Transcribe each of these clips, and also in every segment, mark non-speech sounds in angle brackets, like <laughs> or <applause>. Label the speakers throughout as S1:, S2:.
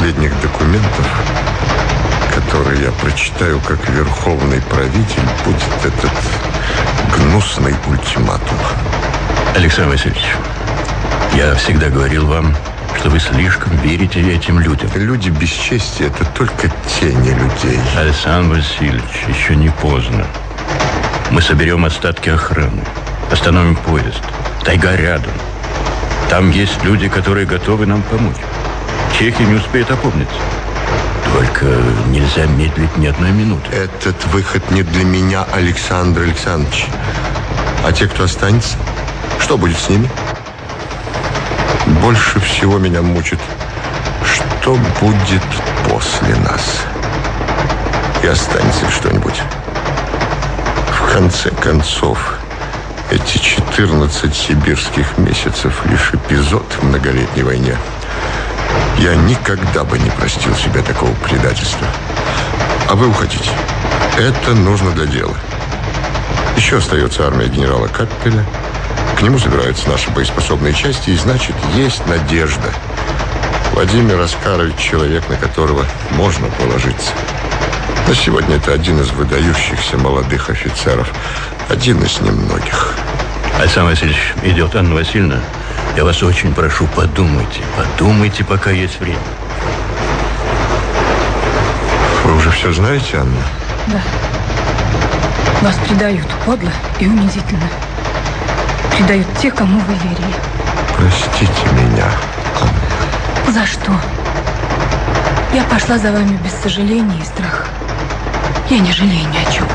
S1: последних документов, которые я прочитаю как верховный правитель, будет этот гнусный ультиматум.
S2: Александр Васильевич, я всегда говорил вам, что вы слишком верите этим людям.
S1: Люди без чести – это только тени людей.
S2: Александр Васильевич, еще не поздно. Мы соберем остатки охраны, остановим поезд. Тайга рядом. Там есть люди, которые готовы нам помочь. Чехия не успеет опомниться. Только нельзя медлить ни одной минуты.
S1: Этот выход не для меня, Александр Александрович. А те, кто останется, что будет с ними? Больше всего меня мучит, что будет после нас. И останется ли что-нибудь? В конце концов, эти 14 сибирских месяцев лишь эпизод в многолетней войне. Я никогда бы не простил себе такого предательства. А вы уходите. Это нужно для дела. Еще остается армия генерала Каппеля. К нему собираются наши боеспособные части, и значит, есть надежда. Владимир Оскарович – человек, на которого можно положиться. На сегодня это один из выдающихся молодых офицеров. Один из немногих.
S2: Александр Васильевич, идет Анна Васильевна. Я вас очень прошу, подумайте. Подумайте, пока есть время.
S1: Вы уже все знаете, Анна?
S3: Да. Вас предают подло и унизительно. Предают те, кому вы верили.
S1: Простите меня, Анна.
S3: За что? Я пошла за вами без сожаления и страха. Я не жалею ни о чем.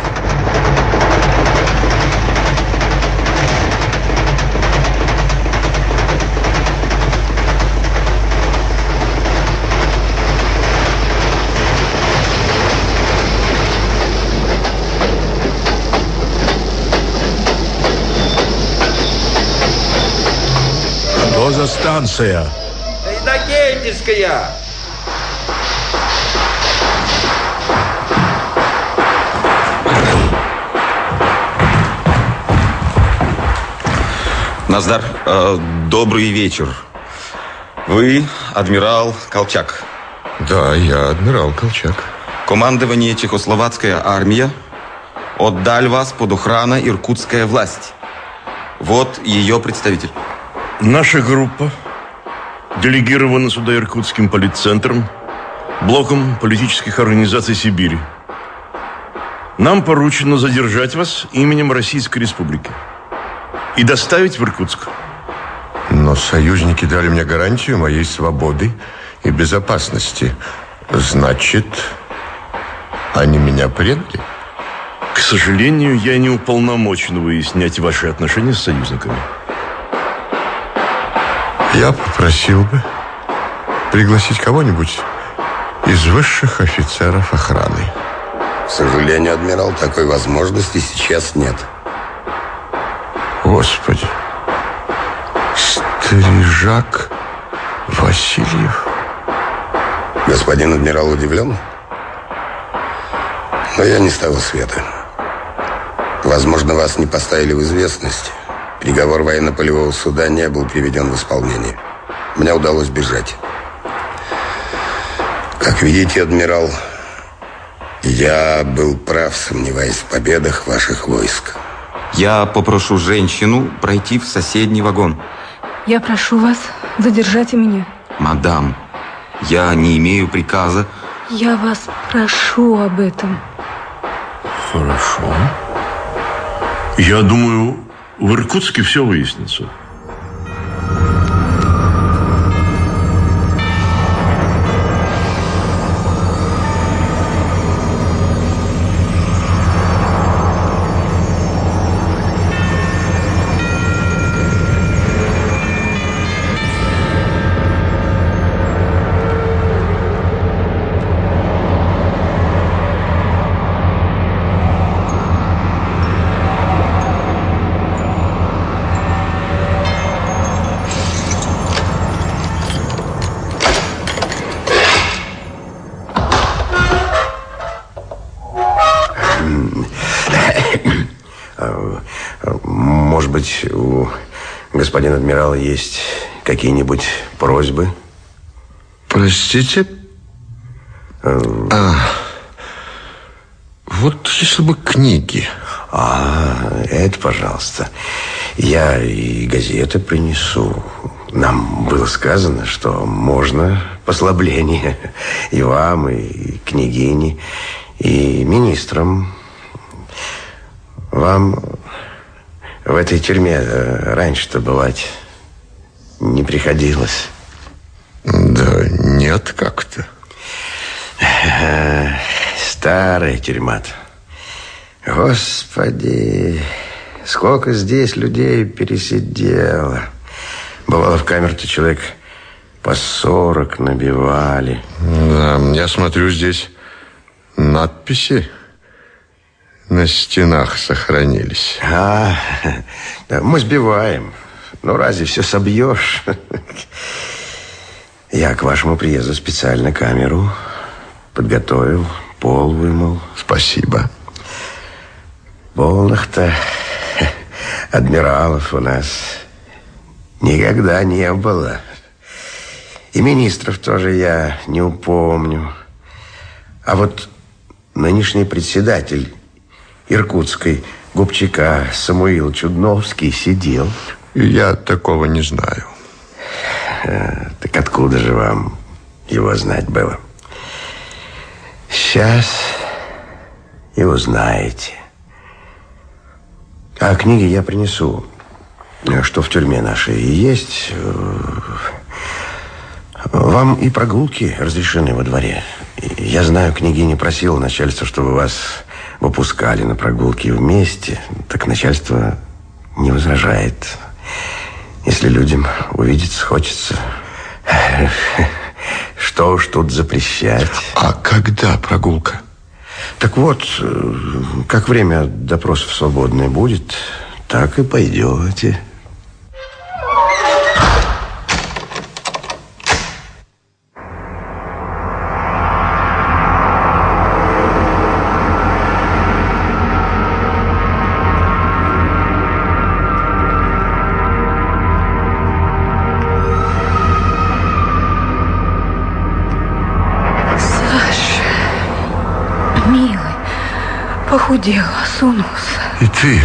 S4: Что за станция?
S5: Иннокентьевская!
S6: Наздар, э, добрый вечер. Вы адмирал Колчак.
S1: Да, я адмирал Колчак.
S6: Командование Чехословацкая армия отдаль вас под охрана иркутская власть. Вот ее представитель.
S4: Наша группа делегирована сюда Иркутским политцентром, блоком политических организаций Сибири. Нам поручено задержать вас именем Российской Республики и доставить в Иркутск.
S1: Но союзники дали мне гарантию моей свободы и безопасности. Значит, они меня предали?
S4: К сожалению, я не уполномочен выяснять ваши отношения с союзниками.
S1: Я попросил бы пригласить кого-нибудь из высших офицеров охраны.
S7: К сожалению, адмирал, такой возможности сейчас нет.
S1: Господи, Стрижак Васильев.
S7: Господин адмирал удивлен? Но я не с того света. Возможно, вас не поставили в известность. Приговор военно-полевого суда не был приведен в исполнение. Мне удалось бежать. Как видите, адмирал, я был прав, сомневаясь в победах ваших войск.
S6: Я попрошу женщину пройти в соседний вагон.
S3: Я прошу вас, задержать меня.
S6: Мадам, я не имею приказа.
S3: Я вас прошу об этом.
S4: Хорошо. Я думаю, в Иркутске все выяснится.
S7: У господина адмирала есть какие-нибудь просьбы?
S1: Простите? А, вот если бы книги.
S8: А, это, пожалуйста. Я и газеты принесу. Нам было сказано, что можно послабление и вам, и княгине, и министрам. Вам в этой тюрьме э, раньше-то бывать не приходилось.
S1: Да нет как-то.
S8: Старая тюрьма-то. Господи, сколько здесь людей пересидело. Бывало, в камеру-то человек по сорок набивали.
S1: Да, я смотрю, здесь надписи на стенах сохранились.
S8: А, <laughs> да, мы сбиваем. Ну, разве все собьешь? <laughs> Я к вашему приезду специально камеру подготовил, пол вымыл.
S1: Спасибо.
S8: Полных-то <laughs> адмиралов у нас никогда не было. И министров тоже я не упомню. А вот нынешний председатель Иркутской губчика Самуил Чудновский сидел.
S1: Я такого не знаю.
S8: А, так откуда же вам его знать было? Сейчас и узнаете. А книги я принесу, что в тюрьме нашей есть. Вам и прогулки разрешены во дворе. Я знаю, княгиня просила начальство, чтобы вас выпускали на прогулки вместе. Так начальство не возражает. Если людям увидеться хочется, <laughs> что уж тут запрещать.
S1: А когда прогулка?
S8: Так вот, как время допросов свободное будет, так и пойдете.
S3: Похудел, осунулся.
S1: И ты,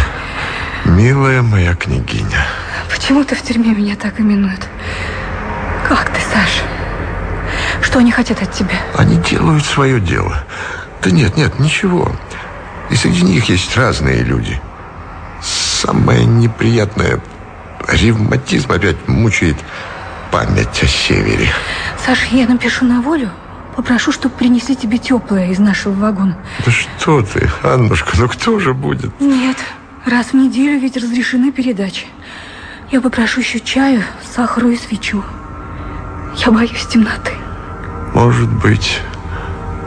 S1: милая моя княгиня.
S3: Почему ты в тюрьме меня так именуют? Как ты, Саша? Что они хотят от тебя?
S1: Они делают свое дело. Да нет, нет, ничего. И среди них есть разные люди. Самое неприятное ревматизм опять мучает память о севере.
S3: Саша, я напишу на волю, Попрошу, чтобы принесли тебе теплое из нашего вагона.
S1: Да что ты, Аннушка, ну кто же будет?
S3: Нет, раз в неделю ведь разрешены передачи. Я попрошу еще чаю, сахару и свечу. Я боюсь темноты.
S1: Может быть,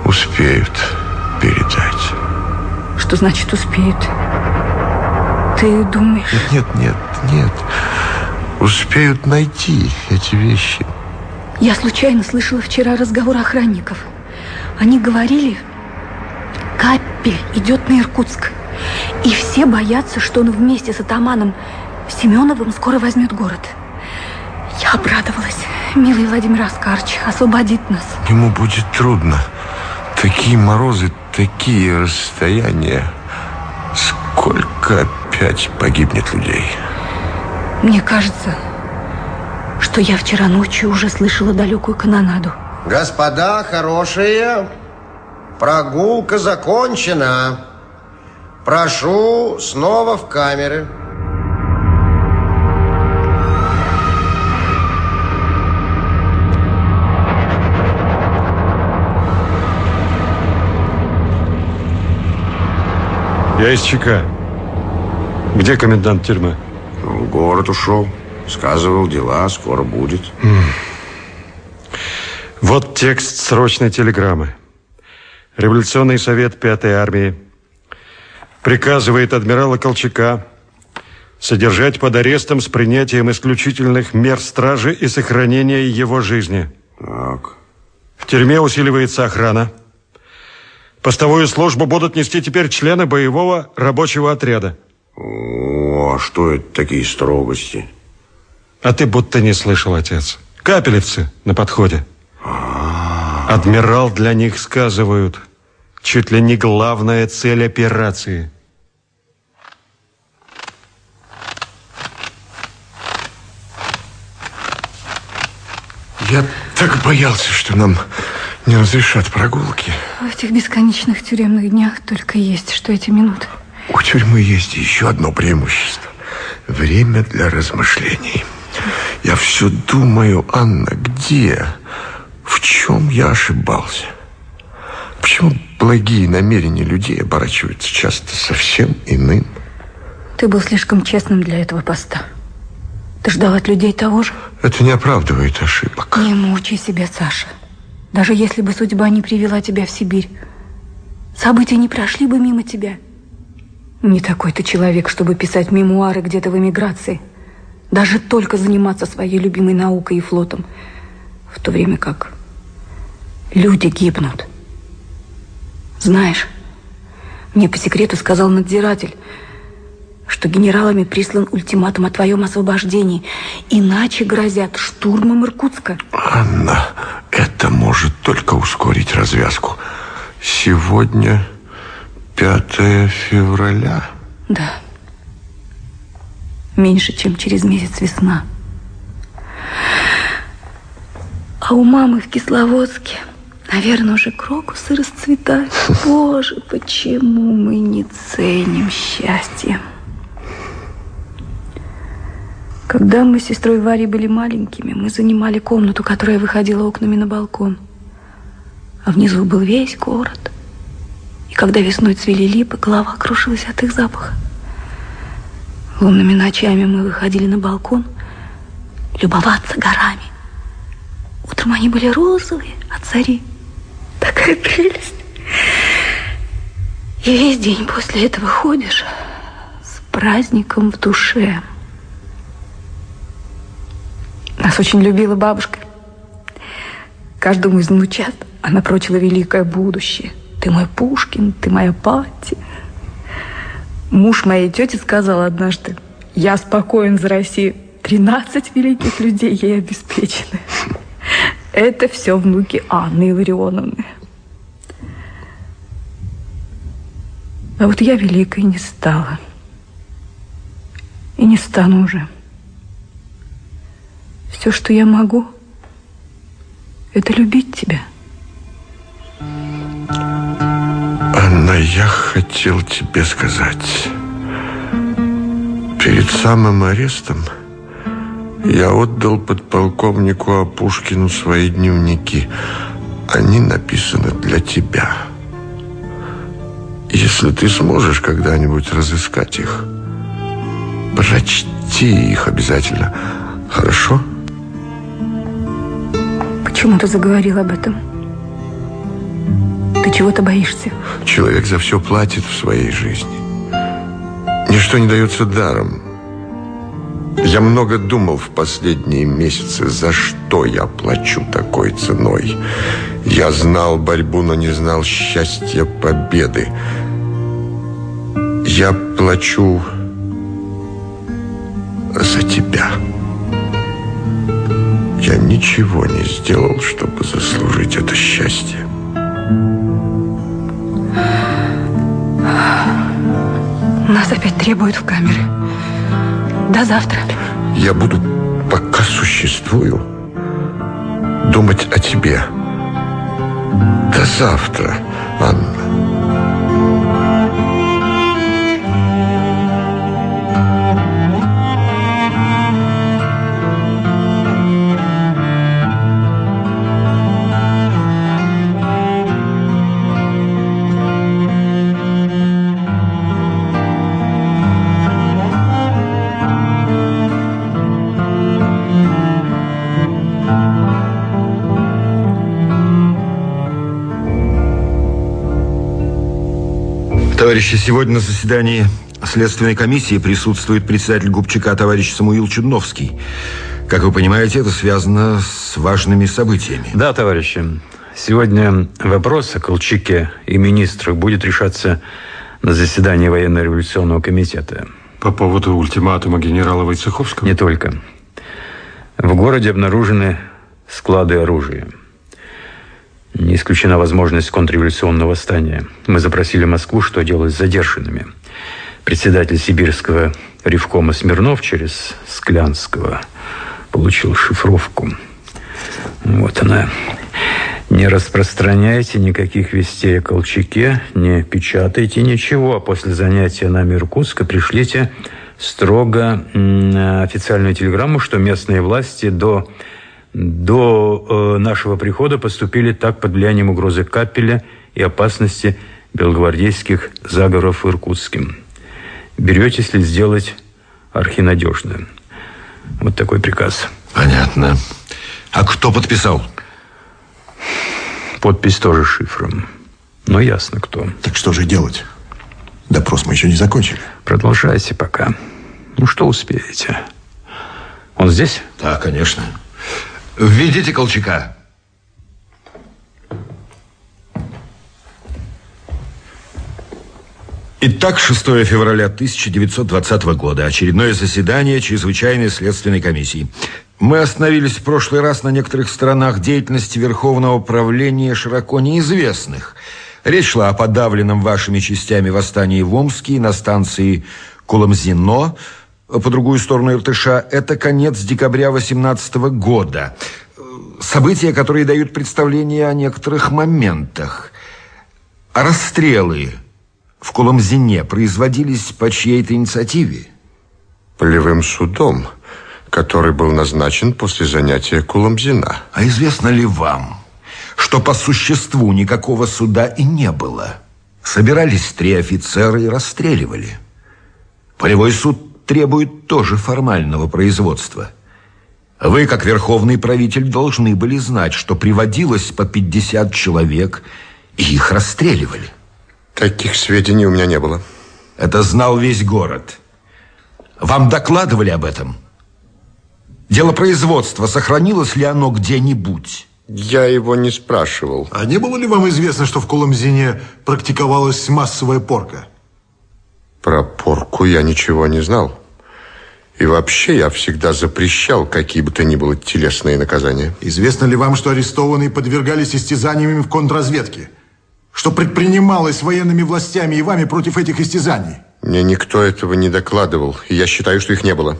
S1: успеют передать.
S3: Что значит успеют? Ты думаешь?
S1: Нет, нет, нет, нет. Успеют найти эти вещи.
S3: Я случайно слышала вчера разговор охранников. Они говорили, Каппель идет на Иркутск. И все боятся, что он вместе с атаманом Семеновым скоро возьмет город. Я обрадовалась. Милый Владимир Аскарч освободит нас.
S1: Ему будет трудно. Такие морозы, такие расстояния. Сколько опять погибнет людей?
S3: Мне кажется, что я вчера ночью уже слышала далекую канонаду.
S8: Господа хорошие, прогулка закончена. Прошу снова в камеры.
S9: Я из ЧК. Где комендант тюрьмы?
S8: В город ушел. Сказывал, дела скоро будет.
S9: Вот текст срочной телеграммы. Революционный совет Пятой армии приказывает адмирала Колчака содержать под арестом с принятием исключительных мер стражи и сохранения его жизни.
S8: Так.
S9: В тюрьме усиливается охрана. Постовую службу будут нести теперь члены боевого рабочего отряда.
S8: О, а что это такие строгости?
S9: А ты будто не слышал, отец. Капелевцы на подходе. Адмирал для них, сказывают, чуть ли не главная цель операции.
S1: Я так боялся, что нам не разрешат прогулки.
S3: В этих бесконечных тюремных днях только есть, что эти минуты.
S1: У тюрьмы есть еще одно преимущество. Время для размышлений. Я все думаю, Анна, где, в чем я ошибался? Почему благие намерения людей оборачиваются часто совсем иным?
S3: Ты был слишком честным для этого поста. Ты ждал от людей того же?
S1: Это не оправдывает ошибок.
S3: Не мучай себя, Саша. Даже если бы судьба не привела тебя в Сибирь, события не прошли бы мимо тебя. Не такой ты человек, чтобы писать мемуары где-то в эмиграции. Даже только заниматься своей любимой наукой и флотом. В то время как люди гибнут. Знаешь, мне по секрету сказал надзиратель, что генералами прислан ультиматум о твоем освобождении. Иначе грозят штурмом Иркутска.
S1: Анна, это может только ускорить развязку. Сегодня 5 февраля.
S3: Да. Меньше, чем через месяц весна. А у мамы в Кисловодске, наверное, уже крокусы расцветают. <laughs> Боже, почему мы не ценим счастье? Когда мы с сестрой Варей были маленькими, мы занимали комнату, которая выходила окнами на балкон. А внизу был весь город. И когда весной цвели липы, голова крушилась от их запаха. Лунными ночами мы выходили на балкон любоваться горами. Утром они были розовые от зари. Такая прелесть. И весь день после этого ходишь с праздником в душе. Нас очень любила бабушка. Каждому из внучат она прочила великое будущее. Ты мой Пушкин, ты моя Пати. Муж моей тети сказал однажды, я спокоен за Россию. 13 великих людей ей обеспечены. Это все внуки Анны Илларионовны. А вот я великой не стала. И не стану уже. Все, что я могу, это любить тебя.
S1: Анна, я хотел тебе сказать. Перед самым арестом я отдал подполковнику Апушкину свои дневники. Они написаны для тебя. Если ты сможешь когда-нибудь разыскать их, прочти их обязательно. Хорошо?
S3: Почему ты заговорил об этом? Ты чего-то боишься?
S1: Человек за все платит в своей жизни. Ничто не дается даром. Я много думал в последние месяцы, за что я плачу такой ценой. Я знал борьбу, но не знал счастья победы. Я плачу за тебя. Я ничего не сделал, чтобы заслужить это счастье.
S3: Нас опять требуют в камеры. До завтра.
S1: Я буду, пока существую, думать о тебе. До завтра, Анна.
S10: Товарищи, сегодня на заседании Следственной комиссии присутствует председатель Губчака товарищ Самуил Чудновский. Как вы понимаете, это связано с важными событиями.
S11: Да, товарищи. Сегодня вопрос о Колчаке и министрах будет решаться на заседании военно-революционного комитета.
S9: По поводу ультиматума генерала Войцеховского?
S11: Не только. В городе обнаружены склады оружия. Не исключена возможность контрреволюционного восстания. Мы запросили Москву, что делать с задержанными. Председатель сибирского ревкома Смирнов через Склянского получил шифровку. Вот она. Не распространяйте никаких вестей о Колчаке, не печатайте ничего. А после занятия нами Иркутска пришлите строго официальную телеграмму, что местные власти до до э, нашего прихода поступили так под влиянием угрозы капеля и опасности белогвардейских заговоров в Иркутским. Беретесь ли сделать архинадежно? Вот такой приказ.
S10: Понятно. А кто подписал?
S11: Подпись тоже шифром. Но ясно кто.
S12: Так что же делать? Допрос мы еще не закончили.
S11: Продолжайте пока. Ну, что успеете? Он здесь?
S10: Да, конечно. Введите Колчака. Итак, 6 февраля 1920 года. Очередное заседание Чрезвычайной следственной комиссии. Мы остановились в прошлый раз на некоторых сторонах деятельности Верховного правления широко неизвестных. Речь шла о подавленном вашими частями восстании в Омске на станции Куламзино, по другую сторону Иртыша, это конец декабря 18 года. События, которые дают представление о некоторых моментах. Расстрелы в Куламзине производились по чьей-то инициативе?
S1: Полевым судом, который был назначен после занятия Куламзина.
S10: А известно ли вам, что по существу никакого суда и не было? Собирались три офицера и расстреливали. Полевой суд требует тоже формального производства. Вы, как верховный правитель, должны были знать, что приводилось по 50 человек, и их расстреливали.
S1: Таких сведений у меня не было.
S10: Это знал весь город. Вам докладывали об этом? Дело производства, сохранилось ли оно где-нибудь?
S1: Я его не спрашивал.
S12: А не было ли вам известно, что в Коломзине практиковалась массовая порка?
S1: Про порку я ничего не знал. И вообще я всегда запрещал какие бы то ни было телесные наказания.
S12: Известно ли вам, что арестованные подвергались истязаниями в контрразведке? Что предпринималось военными властями и вами против этих истязаний?
S1: Мне никто этого не докладывал, и я считаю, что их не было.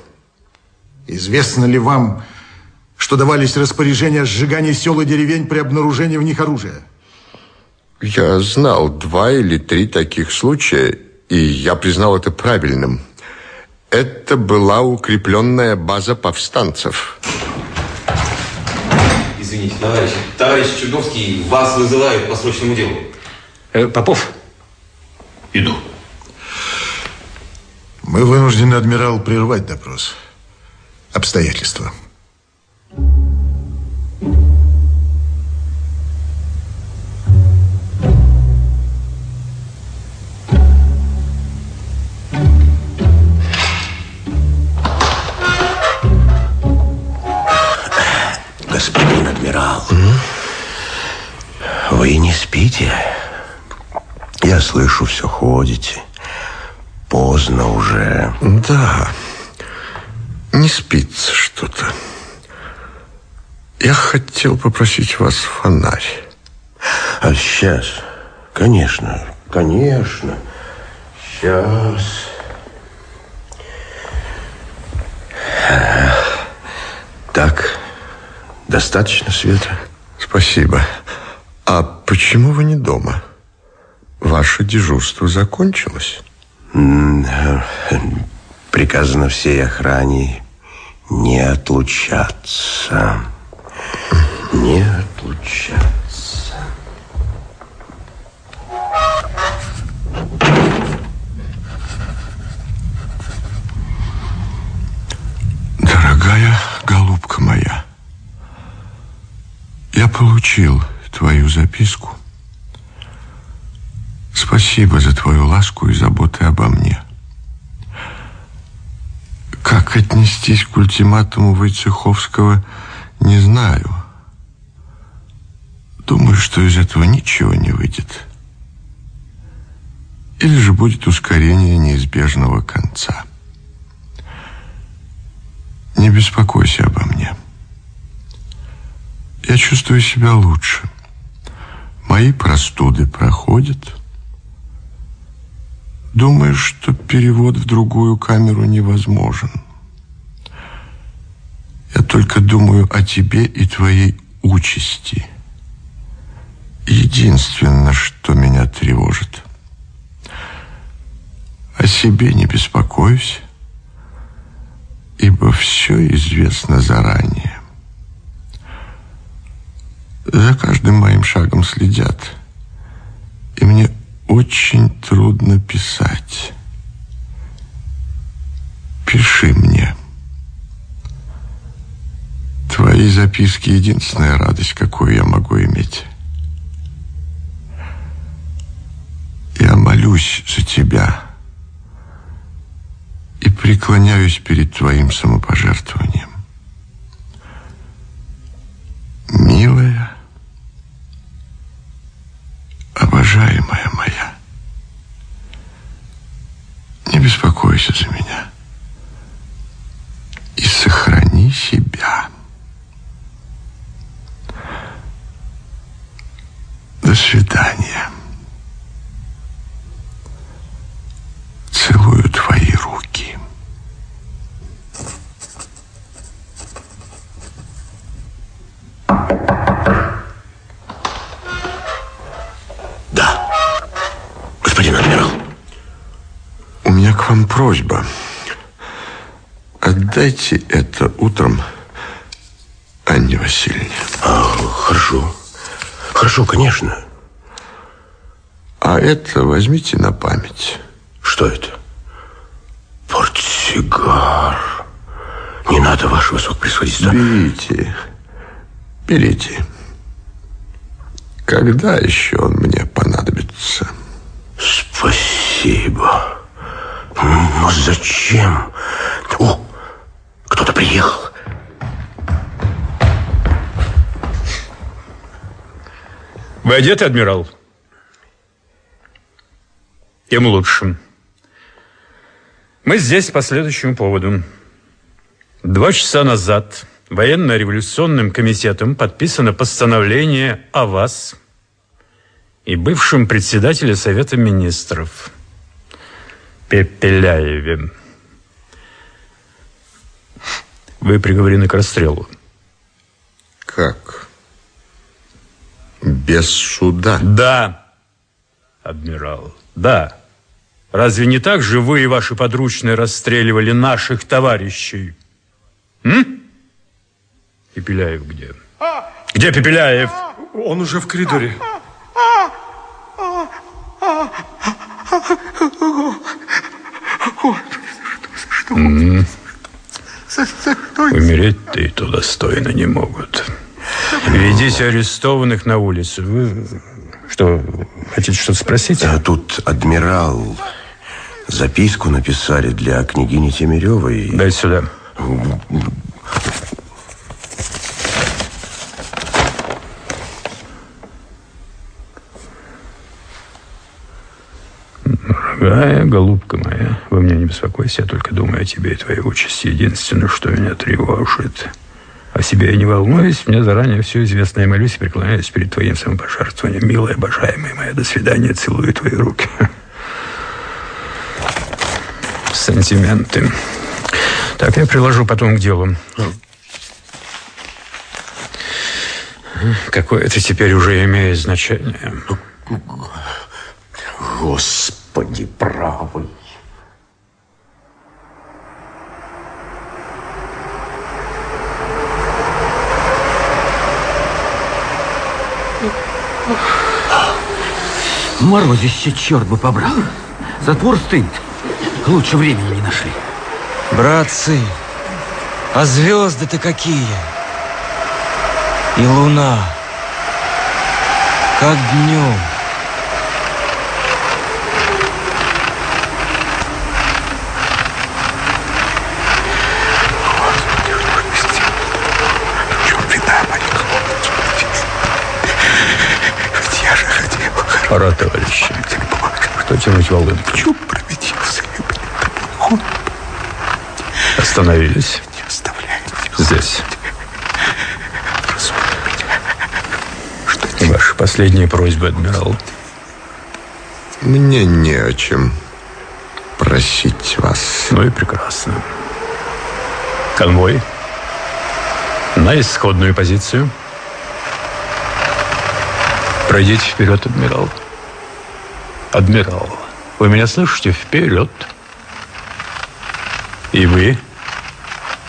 S12: Известно ли вам, что давались распоряжения о сжигании сел и деревень при обнаружении в них оружия?
S1: Я знал два или три таких случая, и я признал это правильным. Это была укрепленная база повстанцев.
S6: Извините, товарищ. Товарищ Чудовский, вас вызывают по срочному делу.
S11: Э, Попов?
S10: Иду.
S12: Мы вынуждены, адмирал, прервать допрос. Обстоятельства.
S8: Господин Я слышу, все ходите. Поздно уже.
S1: Да, не спится что-то. Я хотел попросить вас фонарь.
S8: А сейчас, конечно, конечно. Сейчас. Так, достаточно света?
S1: Спасибо. А почему вы не дома? Ваше дежурство закончилось?
S8: Приказано всей охране не отлучаться. Не отлучаться.
S1: Дорогая голубка моя, я получил твою записку. Спасибо за твою ласку и заботы обо мне. Как отнестись к ультиматуму Войцеховского, не знаю. Думаю, что из этого ничего не выйдет. Или же будет ускорение неизбежного конца. Не беспокойся обо мне. Я чувствую себя лучше. Мои простуды проходят. Думаешь, что перевод в другую камеру невозможен. Я только думаю о тебе и твоей участи. Единственное, что меня тревожит. О себе не беспокоюсь, ибо все известно заранее. За каждым моим шагом следят, и мне очень трудно писать. Пиши мне. Твои записки — единственная радость, какую я могу иметь. Я молюсь за тебя и преклоняюсь перед твоим самопожертвованием. Милая, Отдайте это утром Анне Васильевне.
S8: А, хорошо. Хорошо, конечно.
S1: А это возьмите на память.
S8: Что это? Портсигар. Не надо, ваше высокопревосходительство.
S1: Берите. Берите. Когда еще он мне понадобится?
S8: Спасибо. Но зачем? О, кто-то приехал.
S11: Вы одеты, адмирал? Тем лучше. Мы здесь по следующему поводу. Два часа назад военно-революционным комитетом подписано постановление о вас и бывшем председателе Совета Министров Пепеляеве. Вы приговорены к расстрелу.
S1: Как? Без суда?
S11: Да, адмирал, да. Разве не так же вы и ваши подручные расстреливали наших товарищей? М? Пепеляев где? Где Пепеляев?
S9: Он уже в коридоре.
S11: М. Умереть-то и то достойно не могут. Ведите арестованных на улицу. Вы что, хотите что-то спросить?
S8: А тут адмирал записку написали для княгини Темиревой.
S11: Дай сюда. Дорогая голубка моя, вы меня не беспокойся, я только думаю о тебе и твоей участи. Единственное, что меня тревожит. О себе я не волнуюсь, мне заранее все известно. Я молюсь и преклоняюсь перед твоим самопожертвованием. Милая, обожаемая моя, до свидания, целую твои руки. Сантименты. Так, я приложу потом к делу. Какое это теперь уже имеет значение?
S8: Господи, правый.
S13: Морозище, черт бы побрал. Затвор стынет. Лучше времени не нашли.
S14: Братцы, а звезды-то какие? И луна, как днем.
S11: Пора, товарищи. Кто тянуть волынку?
S1: Чуб пробедился.
S11: Остановились. Здесь. Ваша последняя просьба, адмирал.
S1: Мне не о чем просить вас.
S11: Ну и прекрасно. Конвой. На исходную позицию. Пройдите вперед, адмирал. Адмирал, вы меня слышите? Вперед. И вы,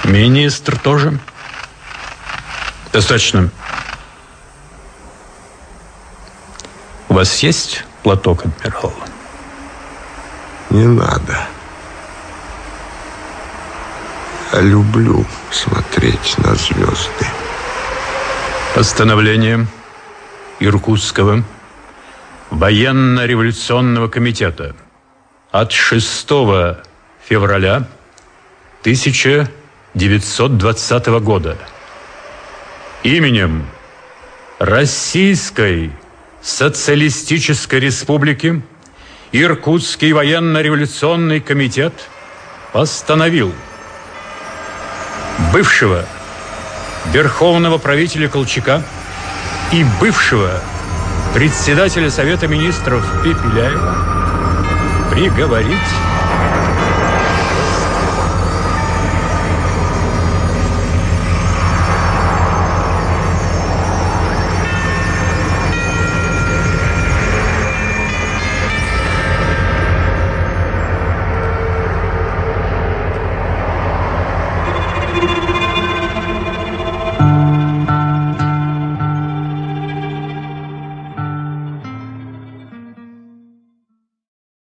S11: министр, тоже? Достаточно. У вас есть платок, адмирал?
S1: Не надо. Я люблю смотреть на звезды.
S11: Постановление Иркутского военно-революционного комитета от 6 февраля 1920 года именем Российской Социалистической Республики Иркутский военно-революционный комитет постановил бывшего верховного правителя Колчака и бывшего председателя Совета Министров Пепеляева приговорить